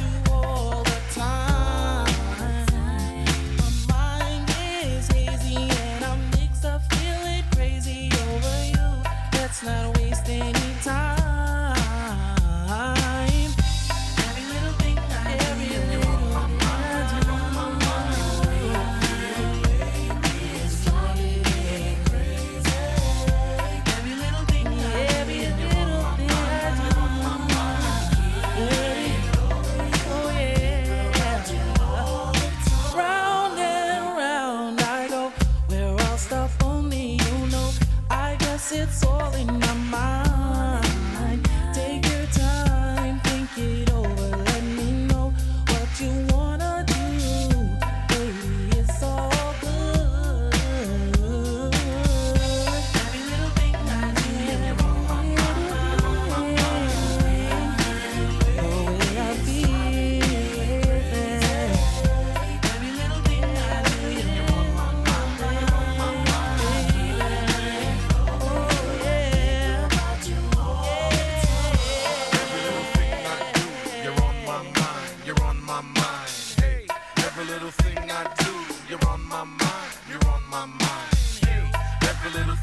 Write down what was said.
you. It's all in my mind. You're on my mind. Hey, every little